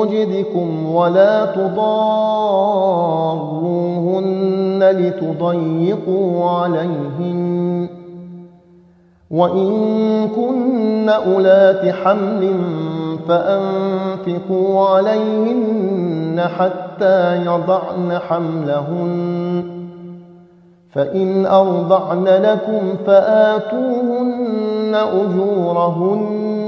وجدكم ولا تضاروهن لتضيقوا عليهن. وإن كن أولات حمل فأنفقوا عليهن حتى يضعن حملهن. فإن أرضعن لكم فآتوهن أجورهن.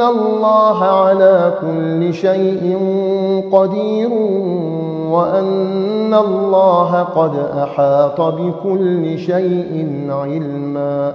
الله على كل شيء قدير وأن الله قد أحاط بكل شيء علمًا